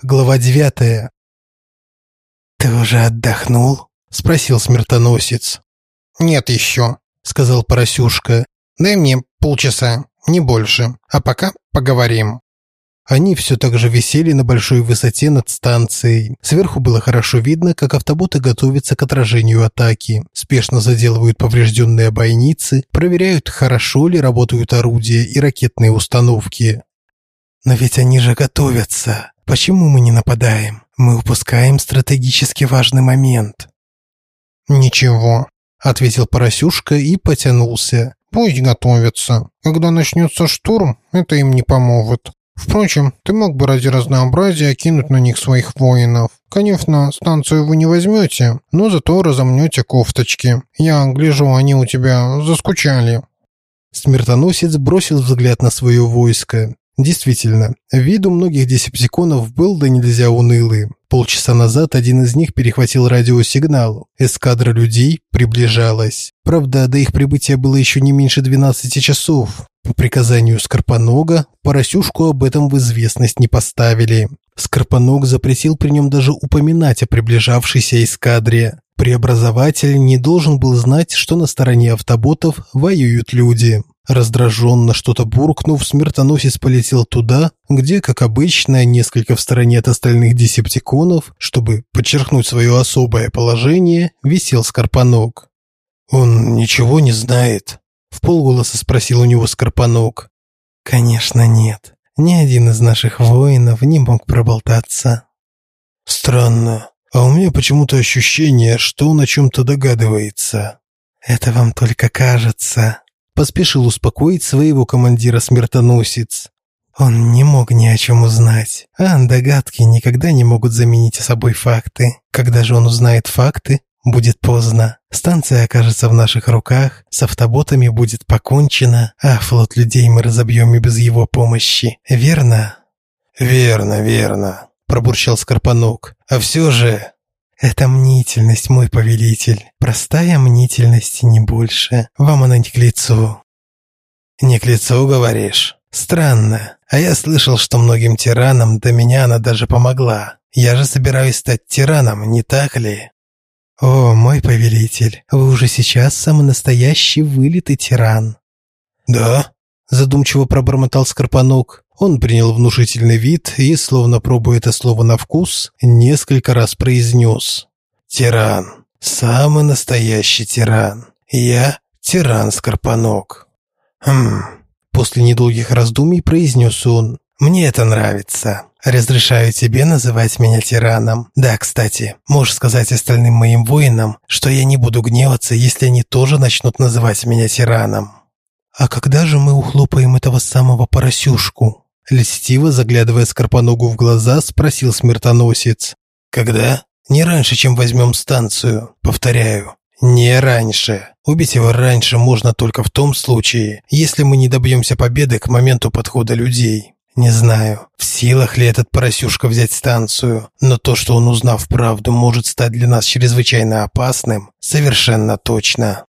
Глава девятая. «Ты уже отдохнул?» – спросил смертоносец. «Нет еще», – сказал Поросюшка. «Дай мне полчаса, не больше, а пока поговорим». Они все так же висели на большой высоте над станцией. Сверху было хорошо видно, как автоботы готовятся к отражению атаки. Спешно заделывают поврежденные бойницы, проверяют, хорошо ли работают орудия и ракетные установки. «Но ведь они же готовятся», Почему мы не нападаем? Мы упускаем стратегически важный момент. Ничего, ответил Поросюшка и потянулся. Пусть готовятся. Когда начнется штурм, это им не поможет. Впрочем, ты мог бы ради разнообразия кинуть на них своих воинов. Конечно, станцию вы не возьмете, но зато разомнете кофточки. Я гляжу, они у тебя заскучали. Смертоносец бросил взгляд на свое войско. Действительно, вид у многих десептиконов был да нельзя унылый. Полчаса назад один из них перехватил радиосигнал. Эскадра людей приближалась. Правда, до их прибытия было еще не меньше 12 часов. По приказанию Скорпонога Поросюшку об этом в известность не поставили. Скорпоног запретил при нем даже упоминать о приближавшейся эскадре. Преобразователь не должен был знать, что на стороне автоботов воюют люди. Раздраженно что-то буркнув, смертоносец полетел туда, где, как обычно, несколько в стороне от остальных десептиконов, чтобы подчеркнуть свое особое положение, висел Скорпанок. «Он ничего не знает?» – в полголоса спросил у него Скорпанок. «Конечно нет. Ни один из наших воинов не мог проболтаться». «Странно. А у меня почему-то ощущение, что он о чем-то догадывается». «Это вам только кажется», поспешил успокоить своего командира-смертоносец. Он не мог ни о чем узнать, а догадки никогда не могут заменить собой факты. Когда же он узнает факты, будет поздно. Станция окажется в наших руках, с автоботами будет покончено, а флот людей мы разобьем и без его помощи. Верно? Верно, верно, пробурчал Скорпанок. А все же «Это мнительность, мой повелитель. Простая мнительность не больше. Вам она не к лицу». «Не к лицу, говоришь? Странно. А я слышал, что многим тиранам до меня она даже помогла. Я же собираюсь стать тираном, не так ли?» «О, мой повелитель, вы уже сейчас самый настоящий вылитый тиран». «Да?» – задумчиво пробормотал Скорпанук. Он принял внушительный вид и, словно пробуя это слово на вкус, несколько раз произнес. «Тиран. Самый настоящий тиран. Я тиран Скорпанок». «Хм...» После недолгих раздумий произнес он. «Мне это нравится. Разрешаю тебе называть меня тираном. Да, кстати, можешь сказать остальным моим воинам, что я не буду гневаться, если они тоже начнут называть меня тираном». «А когда же мы ухлопаем этого самого поросюшку?» Льстиво, заглядывая Скорпоногу в глаза, спросил смертоносец. «Когда?» «Не раньше, чем возьмем станцию. Повторяю, не раньше. Убить его раньше можно только в том случае, если мы не добьемся победы к моменту подхода людей. Не знаю, в силах ли этот поросюшка взять станцию, но то, что он, узнав правду, может стать для нас чрезвычайно опасным, совершенно точно.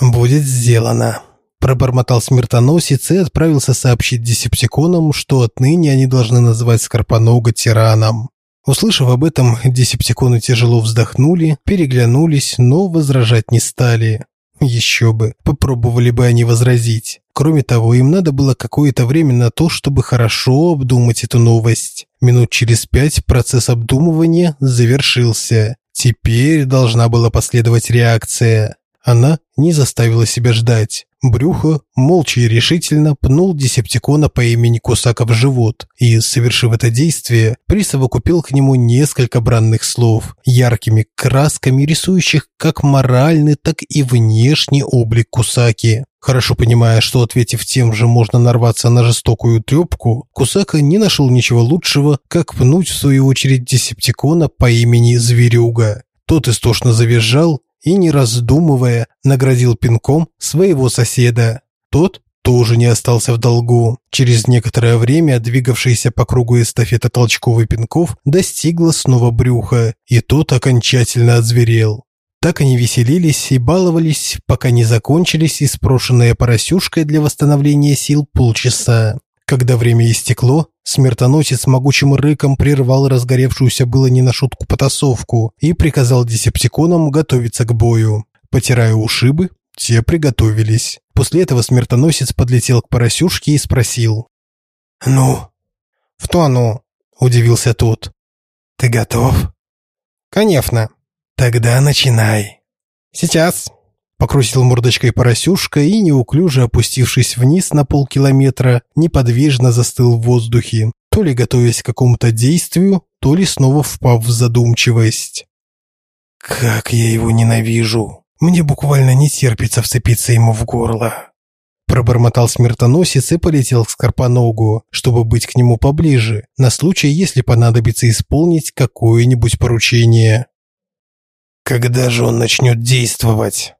Будет сделано пробормотал смертоносец и отправился сообщить десептиконам, что отныне они должны называть Скорпонога тираном. Услышав об этом, десептиконы тяжело вздохнули, переглянулись, но возражать не стали. Еще бы, попробовали бы они возразить. Кроме того, им надо было какое-то время на то, чтобы хорошо обдумать эту новость. Минут через пять процесс обдумывания завершился. Теперь должна была последовать реакция. Она не заставила себя ждать. Брюхо молча и решительно пнул десептикона по имени Кусака в живот и, совершив это действие, присовокупил к нему несколько бранных слов, яркими красками рисующих как моральный, так и внешний облик Кусаки. Хорошо понимая, что ответив тем же можно нарваться на жестокую трёпку, Кусака не нашел ничего лучшего, как пнуть в свою очередь десептикона по имени Зверюга. Тот истошно завизжал и, не раздумывая, наградил пинком своего соседа. Тот тоже не остался в долгу. Через некоторое время двигавшаяся по кругу эстафета толчков пинков достигла снова брюха, и тот окончательно озверел. Так они веселились и баловались, пока не закончились испрошенные поросюшкой для восстановления сил полчаса. Когда время истекло, смертоносец могучим рыком прервал разгоревшуюся было не на шутку потасовку и приказал десептиконам готовиться к бою. Потирая ушибы, те приготовились. После этого смертоносец подлетел к поросюшке и спросил. «Ну?» «Что ну?» – удивился тот. «Ты готов?» «Конечно». «Тогда начинай». «Сейчас». Покрутил мордочкой поросюшка и, неуклюже опустившись вниз на полкилометра, неподвижно застыл в воздухе, то ли готовясь к какому-то действию, то ли снова впав в задумчивость. «Как я его ненавижу! Мне буквально не терпится вцепиться ему в горло!» Пробормотал смертоносец и полетел к Скорпоногу, чтобы быть к нему поближе, на случай, если понадобится исполнить какое-нибудь поручение. «Когда же он начнет действовать?»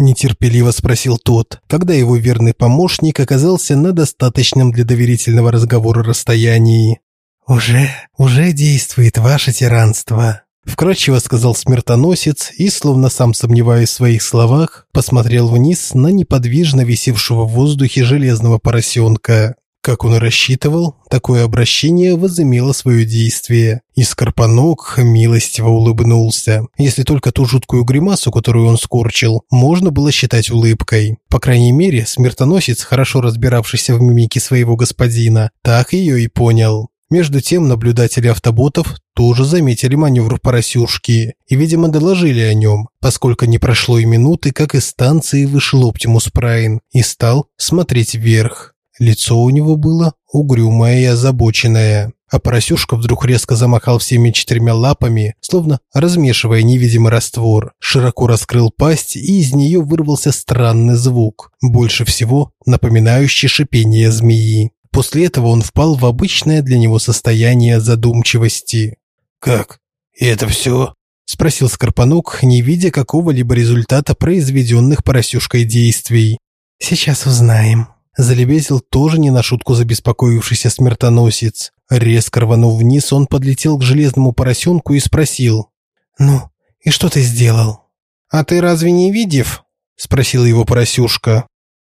Нетерпеливо спросил тот, когда его верный помощник оказался на достаточном для доверительного разговора расстоянии. «Уже, уже действует ваше тиранство», Вкратчиво сказал смертоносец и, словно сам сомневаясь в своих словах, посмотрел вниз на неподвижно висевшего в воздухе железного поросенка. Как он и рассчитывал, такое обращение возымело свое действие, и Скорпанок милостиво улыбнулся. Если только ту жуткую гримасу, которую он скорчил, можно было считать улыбкой. По крайней мере, смертоносец, хорошо разбиравшийся в мимике своего господина, так ее и понял. Между тем наблюдатели автоботов тоже заметили маневр поросюшки и, видимо, доложили о нем, поскольку не прошло и минуты, как из станции вышел Оптимус Прайн и стал смотреть вверх. Лицо у него было угрюмое и озабоченное, а поросюшка вдруг резко замахал всеми четырьмя лапами, словно размешивая невидимый раствор, широко раскрыл пасть, и из нее вырвался странный звук, больше всего напоминающий шипение змеи. После этого он впал в обычное для него состояние задумчивости. «Как? И это все?» – спросил Скорпанук, не видя какого-либо результата произведенных поросюшкой действий. «Сейчас узнаем», – залебезил тоже не на шутку забеспокоившийся смертоносец. Резко рванув вниз, он подлетел к железному поросенку и спросил. «Ну, и что ты сделал?» «А ты разве не видев?» – спросил его поросюшка.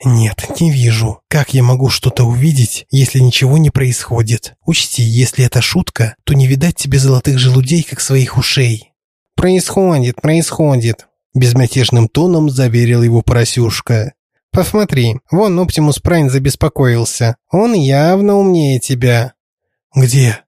«Нет, не вижу. Как я могу что-то увидеть, если ничего не происходит? Учти, если это шутка, то не видать тебе золотых желудей, как своих ушей». «Происходит, происходит», – безмятежным тоном заверил его поросюшка. «Посмотри, вон Оптимус Прайн забеспокоился. Он явно умнее тебя». «Где?»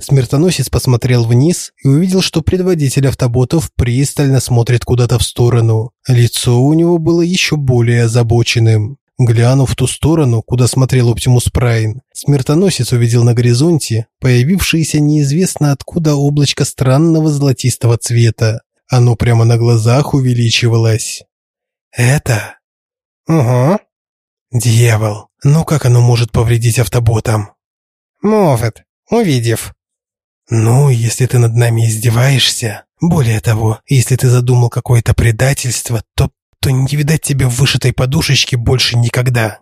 Смертоносец посмотрел вниз и увидел, что предводитель автоботов пристально смотрит куда-то в сторону. Лицо у него было еще более озабоченным. Глянув в ту сторону, куда смотрел Оптимус Прайн, смертоносец увидел на горизонте появившееся неизвестно откуда облачко странного золотистого цвета. Оно прямо на глазах увеличивалось. «Это?» «Угу». «Дьявол, ну как оно может повредить автоботам?» «Может, увидев». «Ну, если ты над нами издеваешься, более того, если ты задумал какое-то предательство, то, то не видать тебе в вышитой подушечке больше никогда».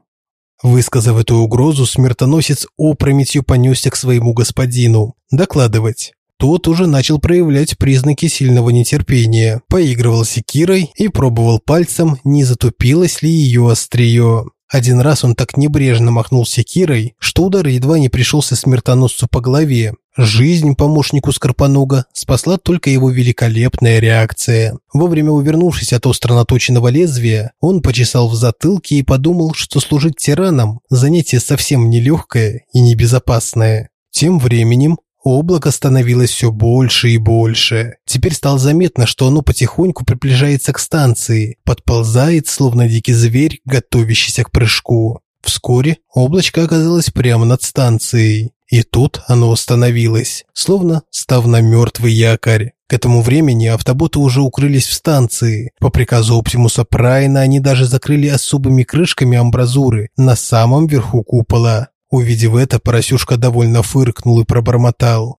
Высказав эту угрозу, смертоносец опрометью понесся к своему господину. Докладывать. Тот уже начал проявлять признаки сильного нетерпения, поигрывал секирой и пробовал пальцем, не затупилось ли ее острие. Один раз он так небрежно махнул секирой, что удар едва не пришелся смертоносцу по голове. Жизнь помощнику Скорпонога спасла только его великолепная реакция. Вовремя увернувшись от остро наточенного лезвия, он почесал в затылке и подумал, что служить тираном – занятие совсем нелегкое и небезопасное. Тем временем Облако становилось все больше и больше. Теперь стало заметно, что оно потихоньку приближается к станции, подползает, словно дикий зверь, готовящийся к прыжку. Вскоре облачко оказалось прямо над станцией. И тут оно остановилось, словно став на мертвый якорь. К этому времени автоботы уже укрылись в станции. По приказу Оптимуса Прайна они даже закрыли особыми крышками амбразуры на самом верху купола. Увидев это, поросюшка довольно фыркнул и пробормотал.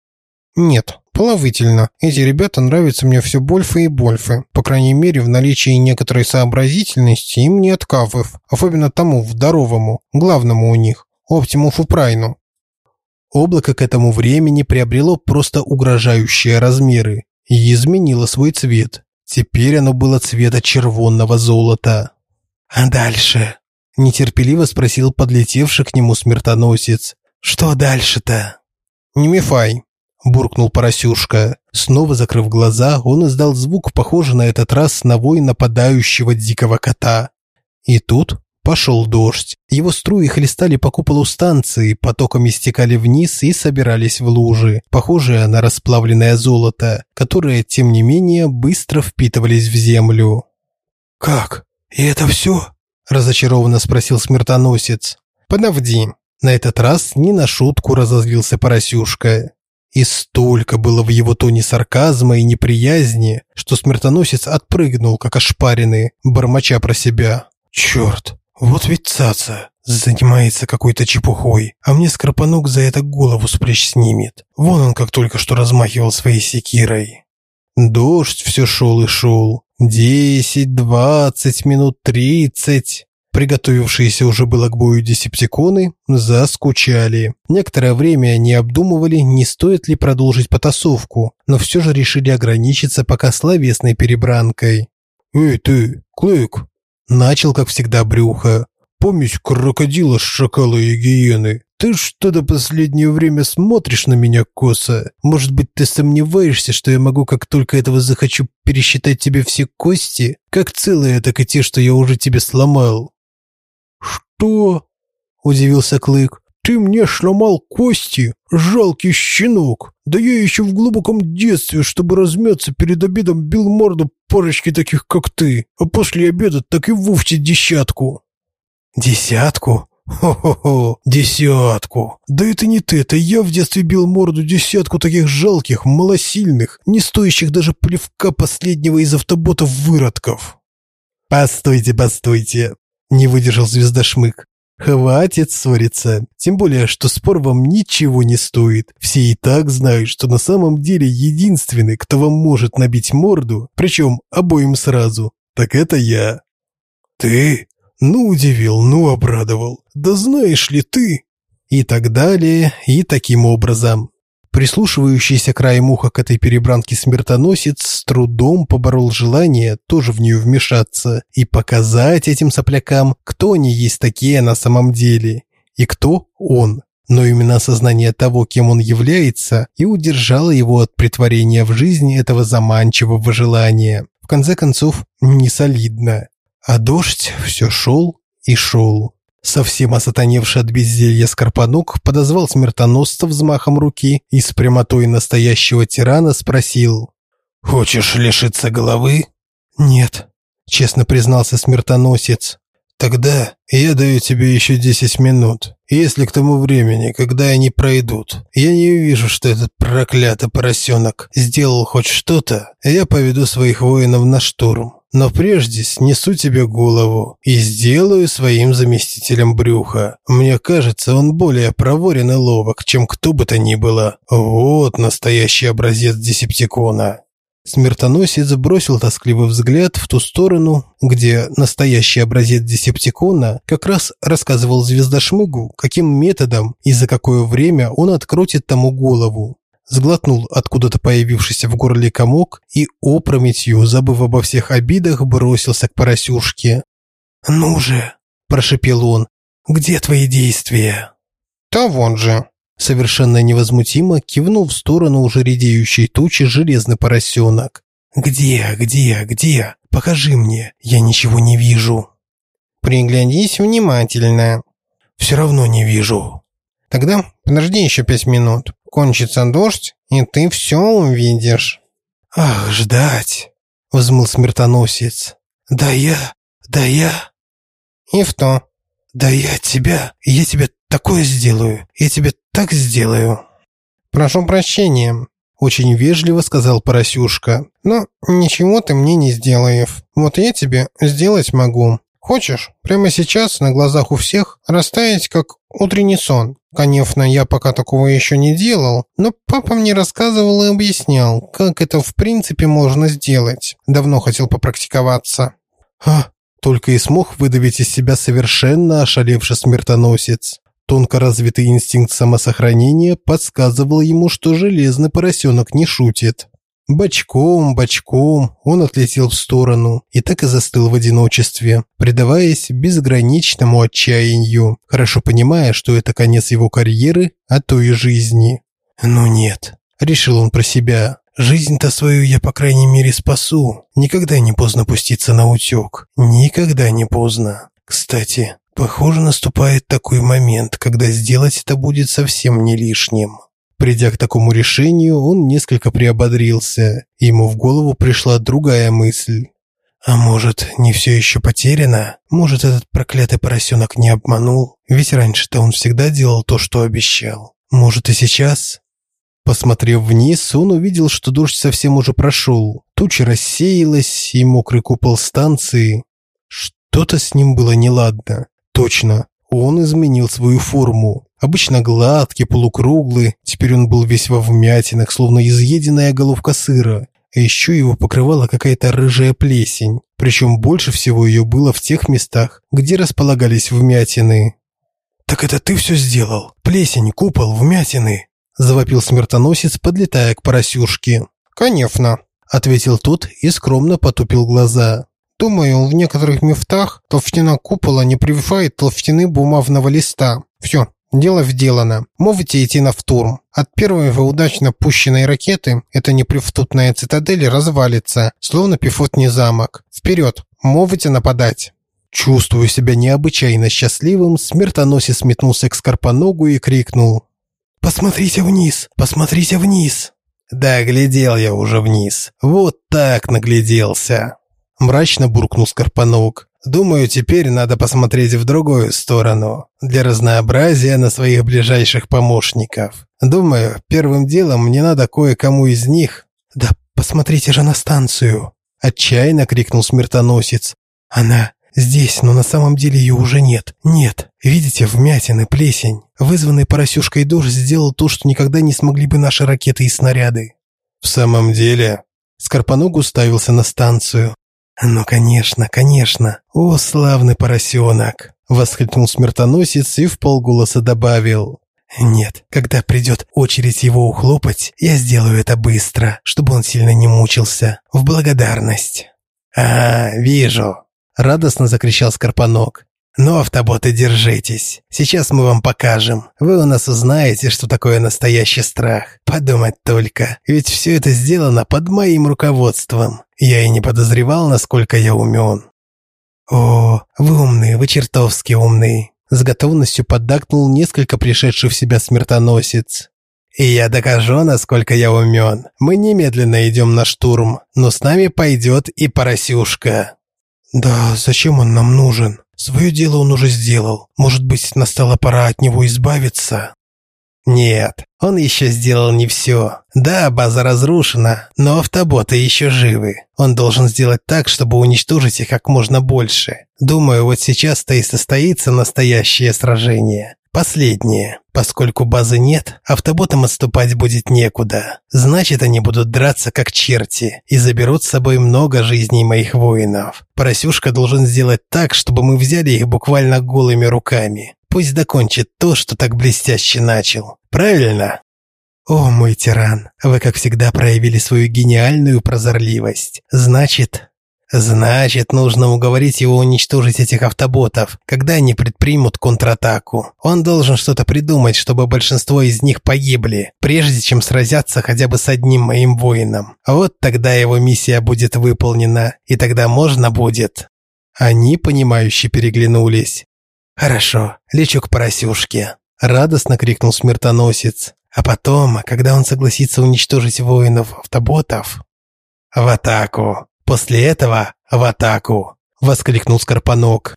«Нет, положительно. Эти ребята нравятся мне все больше и больше. По крайней мере, в наличии некоторой сообразительности им не откавыв. Особенно тому, здоровому, главному у них, Оптимусу Прайну». Облако к этому времени приобрело просто угрожающие размеры и изменило свой цвет. Теперь оно было цвета червонного золота. «А дальше?» Нетерпеливо спросил подлетевший к нему смертоносец. Что дальше-то?» «Не мифай», – буркнул Поросюшка. Снова закрыв глаза, он издал звук, похожий на этот раз на вой нападающего дикого кота. И тут пошел дождь. Его струи хлестали по куполу станции, потоками стекали вниз и собирались в лужи, похожие на расплавленное золото, которые, тем не менее, быстро впитывались в землю. «Как? И это все?» – разочарованно спросил смертоносец. «Подожди». На этот раз не на шутку разозлился Поросюшка. И столько было в его тоне сарказма и неприязни, что смертоносец отпрыгнул, как ошпаренный, бормоча про себя. «Черт, вот ведь цаца занимается какой-то чепухой, а мне Скорпанок за это голову с плеч снимет. Вон он как только что размахивал своей секирой. Дождь все шел и шел. Десять, двадцать минут, тридцать. Приготовившиеся уже было к бою десептиконы заскучали. Некоторое время они обдумывали, не стоит ли продолжить потасовку, но все же решили ограничиться пока словесной перебранкой. «Эй ты, Клык, Начал, как всегда, брюхо. Помесь крокодила, шакала и гиены. Ты что до последнее время смотришь на меня косо? Может быть, ты сомневаешься, что я могу, как только этого захочу, пересчитать тебе все кости? Как целые, так и те, что я уже тебе сломал. Что? Удивился Клык. Ты мне сломал кости, жалкий щенок. Да я еще в глубоком детстве, чтобы размяться перед обедом, бил морду парочки таких, как ты, а после обеда так и вовсе десятку». «Десятку? Хо-хо-хо, десятку! Да это не ты, это я в детстве бил морду десятку таких жалких, малосильных, не стоящих даже плевка последнего из автоботов выродков». «Постойте, постойте!» – не выдержал звездошмык. Хватит ссориться. Тем более, что спор вам ничего не стоит. Все и так знают, что на самом деле единственный, кто вам может набить морду, причем обоим сразу, так это я. Ты? Ну, удивил, ну, обрадовал. Да знаешь ли ты? И так далее, и таким образом. Прислушивающийся краем уха к этой перебранке смертоносец с трудом поборол желание тоже в нее вмешаться и показать этим соплякам, кто они есть такие на самом деле и кто он. Но именно осознание того, кем он является, и удержало его от притворения в жизни этого заманчивого желания. В конце концов, не солидно. А дождь все шел и шел. Совсем осатаневший от безделья Скорпанук подозвал смертоносца взмахом руки и с прямотой настоящего тирана спросил. «Хочешь лишиться головы?» «Нет», – честно признался смертоносец. «Тогда я даю тебе еще десять минут. Если к тому времени, когда они пройдут, я не увижу, что этот проклятый поросенок сделал хоть что-то, я поведу своих воинов на штурм но прежде снесу тебе голову и сделаю своим заместителем брюха. Мне кажется, он более проворен и ловок, чем кто бы то ни было. Вот настоящий образец десептикона». Смертоносец бросил тоскливый взгляд в ту сторону, где настоящий образец десептикона как раз рассказывал звездошмыгу, каким методом и за какое время он открутит тому голову сглотнул откуда-то появившийся в горле комок и опрометью, забыв обо всех обидах, бросился к поросюшке. «Ну же!» – прошепел он. «Где твои действия?» «Да вон же!» Совершенно невозмутимо кивнул в сторону уже редеющей тучи железный поросенок. «Где, где, где? Покажи мне, я ничего не вижу». «Приглянись внимательно». «Все равно не вижу». «Тогда подожди еще пять минут. Кончится дождь, и ты все увидишь». «Ах, ждать!» — взмыл смертоносец. «Да я, да я...» «И в то?» «Да я тебя, я тебе такое сделаю, я тебе так сделаю». «Прошу прощения», — очень вежливо сказал Поросюшка. «Но ничего ты мне не сделаешь. Вот я тебе сделать могу. Хочешь, прямо сейчас на глазах у всех растаять, как утренний сон. Конечно, я пока такого еще не делал, но папа мне рассказывал и объяснял, как это в принципе можно сделать. Давно хотел попрактиковаться. А, только и смог выдавить из себя совершенно ошалевший смертоносец. Тонко развитый инстинкт самосохранения подсказывал ему, что железный поросенок не шутит. Бочком, бочком он отлетел в сторону и так и застыл в одиночестве, предаваясь безграничному отчаянию, хорошо понимая, что это конец его карьеры, а то и жизни. «Ну нет», – решил он про себя, – «жизнь-то свою я, по крайней мере, спасу. Никогда не поздно пуститься на утек. Никогда не поздно. Кстати, похоже, наступает такой момент, когда сделать это будет совсем не лишним». Придя к такому решению, он несколько приободрился. Ему в голову пришла другая мысль. А может, не все еще потеряно? Может, этот проклятый поросенок не обманул? Ведь раньше-то он всегда делал то, что обещал. Может, и сейчас? Посмотрев вниз, он увидел, что дождь совсем уже прошел. Туча рассеялась, и мокрый купол станции. Что-то с ним было неладно. Точно, он изменил свою форму. Обычно гладкий, полукруглый, теперь он был весь во вмятинах, словно изъеденная головка сыра. А еще его покрывала какая-то рыжая плесень, причем больше всего ее было в тех местах, где располагались вмятины. «Так это ты все сделал? Плесень, купол, вмятины!» завопил смертоносец, подлетая к поросюшке. «Конечно», – ответил тот и скромно потупил глаза. «Думаю, в некоторых мифтах толщина купола не превышает толщины бумажного листа. Все, Дело сделано. Можете идти на втурм. От первой же удачно пущенной ракеты эта непривтутная цитадель развалится, словно пифотний замок. Вперед! Можете нападать. Чувствуя себя необычайно счастливым, смертоносец метнулся к Скорпоногу и крикнул. «Посмотрите вниз! Посмотрите вниз!» «Да, глядел я уже вниз. Вот так нагляделся!» Мрачно буркнул Скорпоног. Думаю, теперь надо посмотреть в другую сторону, для разнообразия на своих ближайших помощников. Думаю, первым делом мне надо кое-кому из них... Да посмотрите же на станцию, отчаянно крикнул смертоносец. Она здесь, но на самом деле ее уже нет. Нет. Видите, вмятины, плесень. Вызванный поросюшкой дождь сделал то, что никогда не смогли бы наши ракеты и снаряды. В самом деле, Скорпоног уставился на станцию. «Ну, конечно, конечно! О, славный поросенок!» – воскликнул смертоносец и в полголоса добавил. «Нет, когда придет очередь его ухлопать, я сделаю это быстро, чтобы он сильно не мучился. В благодарность». «А, вижу!» – радостно закричал Скорпанок. «Ну, автоботы, держитесь. Сейчас мы вам покажем. Вы у нас узнаете, что такое настоящий страх. Подумать только. Ведь все это сделано под моим руководством. Я и не подозревал, насколько я умен». «О, вы умные, вы чертовски умные», – с готовностью поддакнул несколько пришедший в себя смертоносец. «И я докажу, насколько я умен. Мы немедленно идем на штурм, но с нами пойдет и поросюшка». «Да, зачем он нам нужен?» Свое дело он уже сделал. Может быть, настала пора от него избавиться? Нет, он еще сделал не все. Да, база разрушена, но автоботы еще живы. Он должен сделать так, чтобы уничтожить их как можно больше. Думаю, вот сейчас-то и состоится настоящее сражение. Последнее. Поскольку базы нет, автоботам отступать будет некуда. Значит, они будут драться как черти и заберут с собой много жизней моих воинов. Поросюшка должен сделать так, чтобы мы взяли их буквально голыми руками. Пусть закончит то, что так блестяще начал. Правильно? О, мой тиран, вы, как всегда, проявили свою гениальную прозорливость. Значит, Значит, нужно уговорить его уничтожить этих автоботов, когда они предпримут контратаку. Он должен что-то придумать, чтобы большинство из них погибли, прежде чем сразятся хотя бы с одним моим воином. Вот тогда его миссия будет выполнена, и тогда можно будет. Они, понимающе переглянулись. «Хорошо, лечу к поросюшке», – радостно крикнул смертоносец. А потом, когда он согласится уничтожить воинов автоботов, в атаку. После этого в атаку!» – воскликнул Скорпанок.